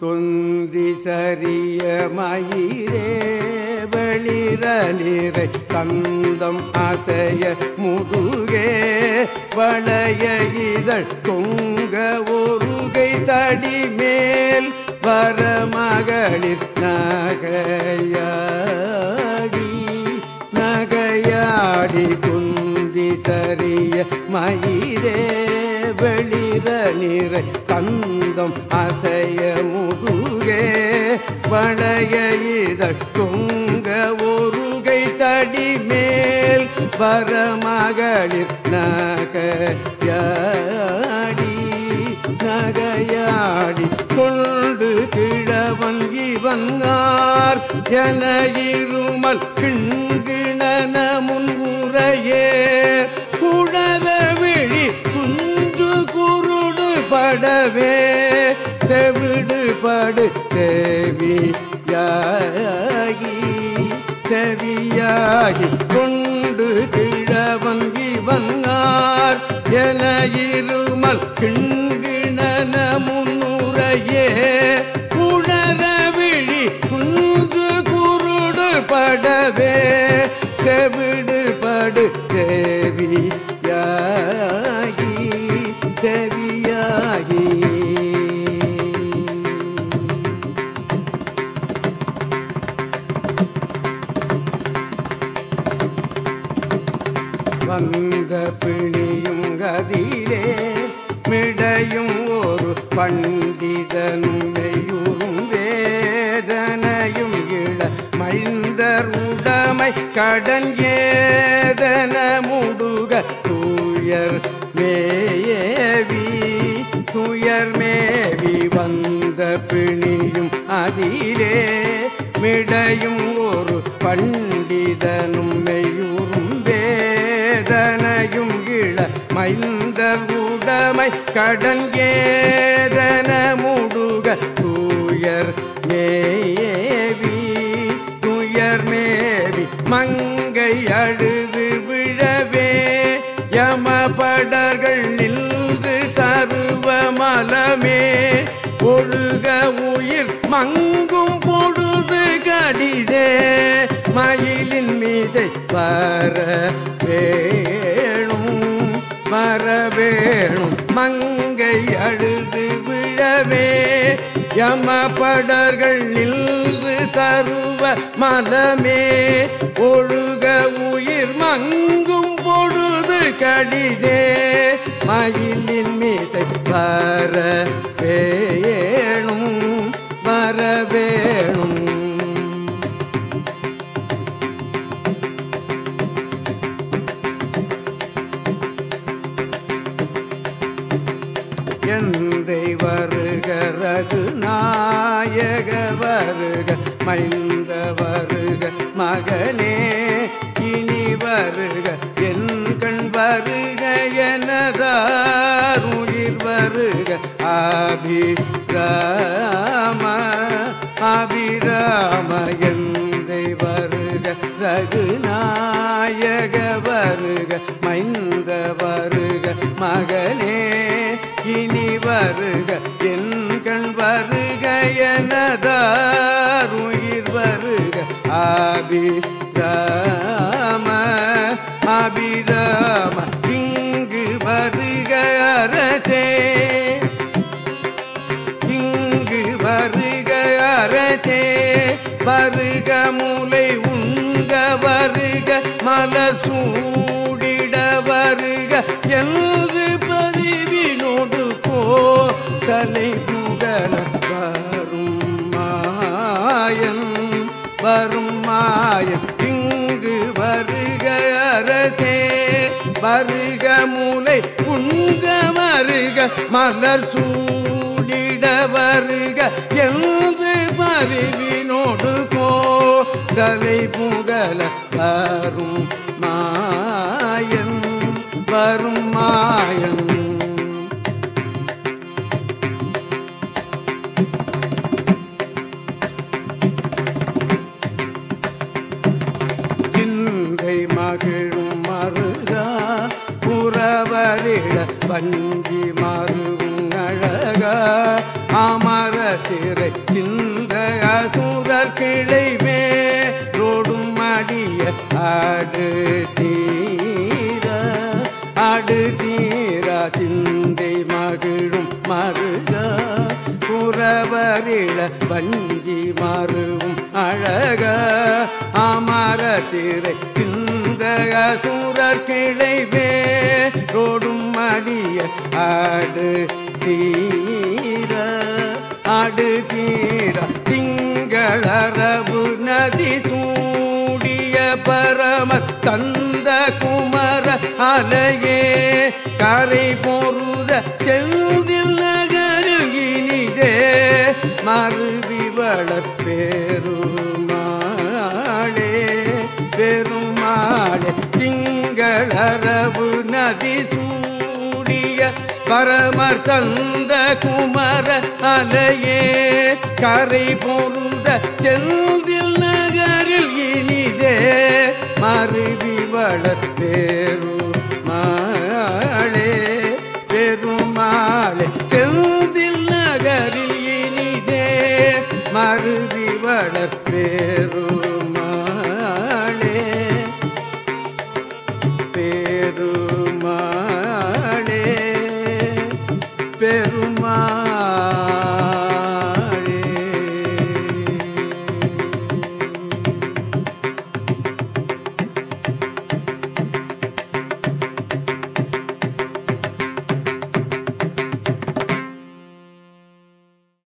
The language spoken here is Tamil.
தொந்தி சரிய மயிரே வெளிரலிரை தந்தம் அசைய முதுகே வளைய இதழ் தொங்க ஒருகை தடி மேல் வரமகளிர் நகையாடி நகையாடி குந்தி தரிய மயிரே வெளிர நிறை தந்தம் அசைய முதுகே வளைய இதற்குங்க ஒருகை தடி மேல் பரமகளிர் நகையாடி நகையாடி கொண்டு கிழவன் இவங்கார் என இருமல் கிண்கிணன படு செவியாகி செவியாகி கொண்டு கிழவன் இவங்கார் என இருமல் கிண்கிணன முன்னுரையே மிடையும் ஒரு பண்டிதனும் மெய்யுறும் வேதனையும் இள மைந்தருடமை கடன் ஏதன முடுக தூயர் மேவி துயர் மேவி வந்த பிணியும் அதிலே மிடையும் ஒரு பண்டிதனும் மெயூரும் வேதனையும் இள மைந்தர் கடமை கடல் ஏதன முடுக தூயர் மேவி துயர் மேவி மங்கை அழுது விழவே யமபடர்கள் நின்று தருவ மலமே ஒழுக உயிர் மங்கும் பொழுது கடிதே மயிலின் மீதை வர வே வர மங்கை அழுது விழவே. யமபடர்கள் நின்று சருவ மலமே. ஒழுக உயிர் மங்கும் பொழுது கடிதே. மயிலின் மீதை பர எந்தை வருக ரகுநாயக வருக மைந்த வருக மகனே இனி வருக என் கண் வருக எனதாருயிர் வருக அபிராம அபிராம எந்தை வருக ரகுநாயக வருக மைந்த வருக மகனே வருக என் வருக எனதாருயிர் வருக. அபிராம அபிராம இங்கு வருக அரசே. இங்கு வருக அரசே வருக மூலை உங்க வருக மலசூடிட வருக. என்று தலை புகழ வரும் மாயன் வரும் மாயன். இங்கு வருக அரசே வருக மூலை உங்க வருக மலர் சூடிட வருக என்று மருவினோடு கோ தலை புகழ வரும் மாயன் வரும் மாயன். மகிழும் மருகா புறவரிட பஞ்சி மருவும் அழகா. அமர சிறை சிந்த அசுரர் கிளைவே ரோடும் அடிய ஆடு தீர ஆடு தீரா சிந்தை மகிழும் மருக. புறவரிட வஞ்சி மருவும் அழகா. அமர சிறை அந்த அசுரர் கிளைவே ரோடும் அடிய ஆடு தீர ஆடு தீர திங்களரவு நதி தூடிய பரம தந்த குமர அலையே கரை பொருத செந்தில் நகரில் இனிதே மறுவி வளர்ப்பே கரவு நதி சூடிய பரமர் தந்த குமர அலையே. கரை பொருந்த செந்தில் நகரில் இனிதே. மறுவி வளர்த்தேரும்